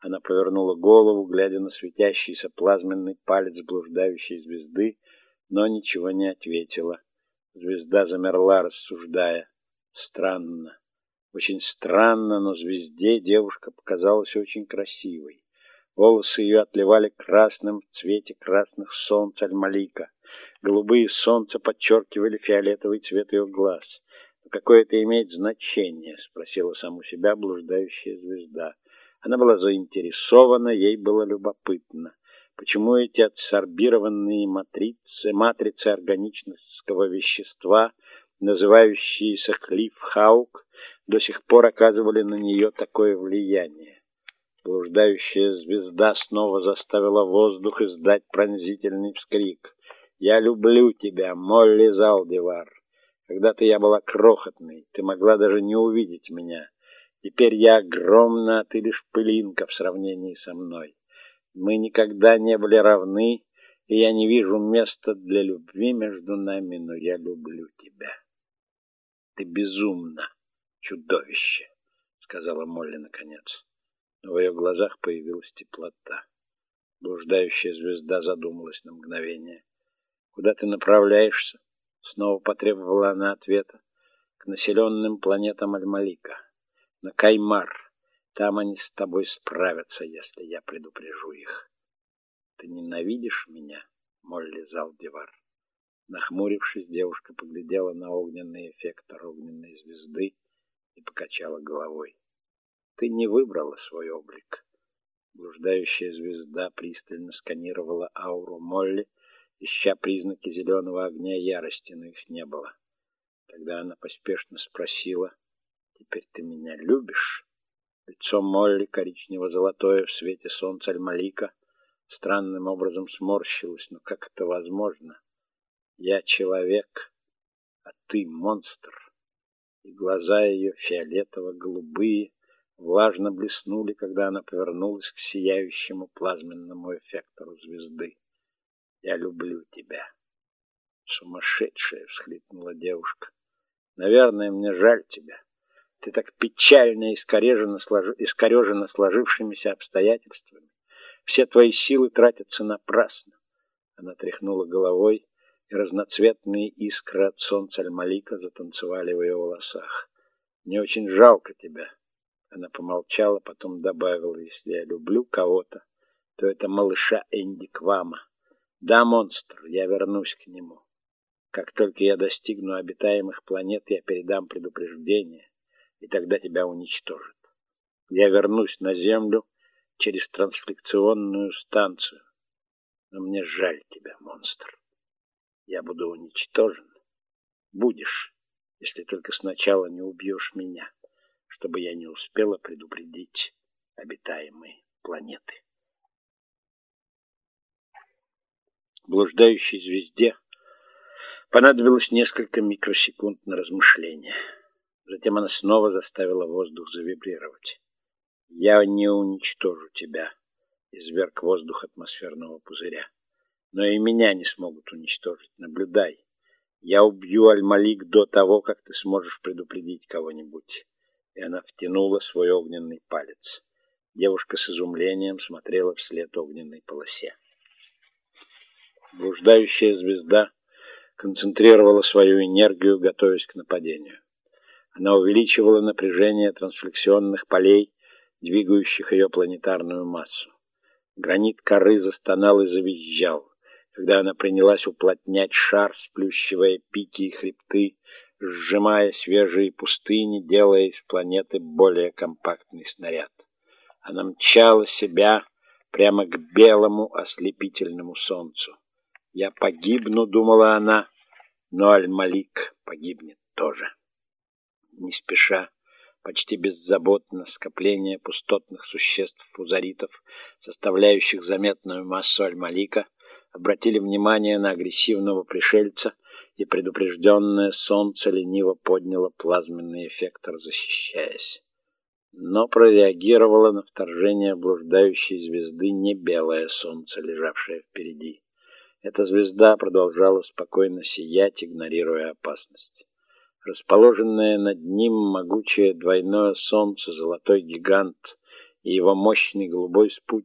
Она повернула голову, глядя на светящийся плазменный палец блуждающей звезды, но ничего не ответила. Звезда замерла, рассуждая. Странно. Очень странно, но звезде девушка показалась очень красивой. Волосы ее отливали красным в цвете красных солнц Аль-Малика. Голубые солнца подчеркивали фиолетовый цвет ее глаз. «Но какое это имеет значение?» — спросила саму себя блуждающая звезда. Она была заинтересована, ей было любопытно. Почему эти адсорбированные матрицы, матрицы органического вещества, называющиеся Клифф-Хаук, до сих пор оказывали на нее такое влияние? Блуждающая звезда снова заставила воздух издать пронзительный вскрик. «Я люблю тебя, Молли Залдивар. Когда-то я была крохотной, ты могла даже не увидеть меня». Теперь я огромна, ты лишь пылинка в сравнении со мной. Мы никогда не были равны, и я не вижу места для любви между нами, но я люблю тебя. Ты безумна, чудовище, сказала Молли наконец. В ее глазах появилась теплота. Блуждающая звезда задумалась на мгновение. «Куда ты направляешься?» Снова потребовала она ответа. «К населенным планетам Альмалика» на Каймар. Там они с тобой справятся, если я предупрежу их. Ты ненавидишь меня, Молли Залдивар? Нахмурившись, девушка поглядела на огненный эффект огненной звезды и покачала головой. Ты не выбрала свой облик. Блуждающая звезда пристально сканировала ауру Молли, ища признаки зеленого огня ярости, но их не было. Тогда она поспешно спросила, Теперь ты меня любишь? Лицо Молли, коричнево-золотое в свете солнца Аль-Малика, странным образом сморщилось. Но как это возможно? Я человек, а ты монстр. И глаза ее фиолетово-голубые влажно блеснули, когда она повернулась к сияющему плазменному эффектору звезды. «Я люблю тебя». «Сумасшедшая!» — всхлипнула девушка. «Наверное, мне жаль тебя. Ты так печально искорежена, искорежена сложившимися обстоятельствами. Все твои силы тратятся напрасно. Она тряхнула головой, и разноцветные искры от солнца Аль-Малика затанцевали в ее волосах. Мне очень жалко тебя. Она помолчала, потом добавила, если я люблю кого-то, то это малыша Энди Квама. Да, монстр, я вернусь к нему. Как только я достигну обитаемых планет, я передам предупреждение и тогда тебя уничтожат. Я вернусь на Землю через трансфлекционную станцию. Но мне жаль тебя, монстр. Я буду уничтожен. Будешь, если только сначала не убьешь меня, чтобы я не успела предупредить обитаемые планеты. Блуждающей звезде понадобилось несколько микросекунд на размышление. Затем она снова заставила воздух завибрировать. «Я не уничтожу тебя», — изверг воздух атмосферного пузыря. «Но и меня не смогут уничтожить. Наблюдай. Я убью Аль-Малик до того, как ты сможешь предупредить кого-нибудь». И она втянула свой огненный палец. Девушка с изумлением смотрела вслед огненной полосе. Блуждающая звезда концентрировала свою энергию, готовясь к нападению. Она увеличивала напряжение трансфлексионных полей, двигающих ее планетарную массу. Гранит коры застонал и завизжал, когда она принялась уплотнять шар, сплющивая пики и хребты, сжимая свежие пустыни, делая из планеты более компактный снаряд. Она мчала себя прямо к белому ослепительному солнцу. «Я погибну», — думала она, — «но Аль-Малик погибнет тоже» спеша, почти беззаботно скопление пустотных существ-фузаритов, составляющих заметную массу Аль-Малика, обратили внимание на агрессивного пришельца, и предупрежденное солнце лениво подняло плазменный эффектор, защищаясь. Но прореагировало на вторжение блуждающей звезды не белое солнце, лежавшее впереди. Эта звезда продолжала спокойно сиять, игнорируя опасность. Расположенное над ним могучее двойное солнце, золотой гигант, и его мощный голубой спутник.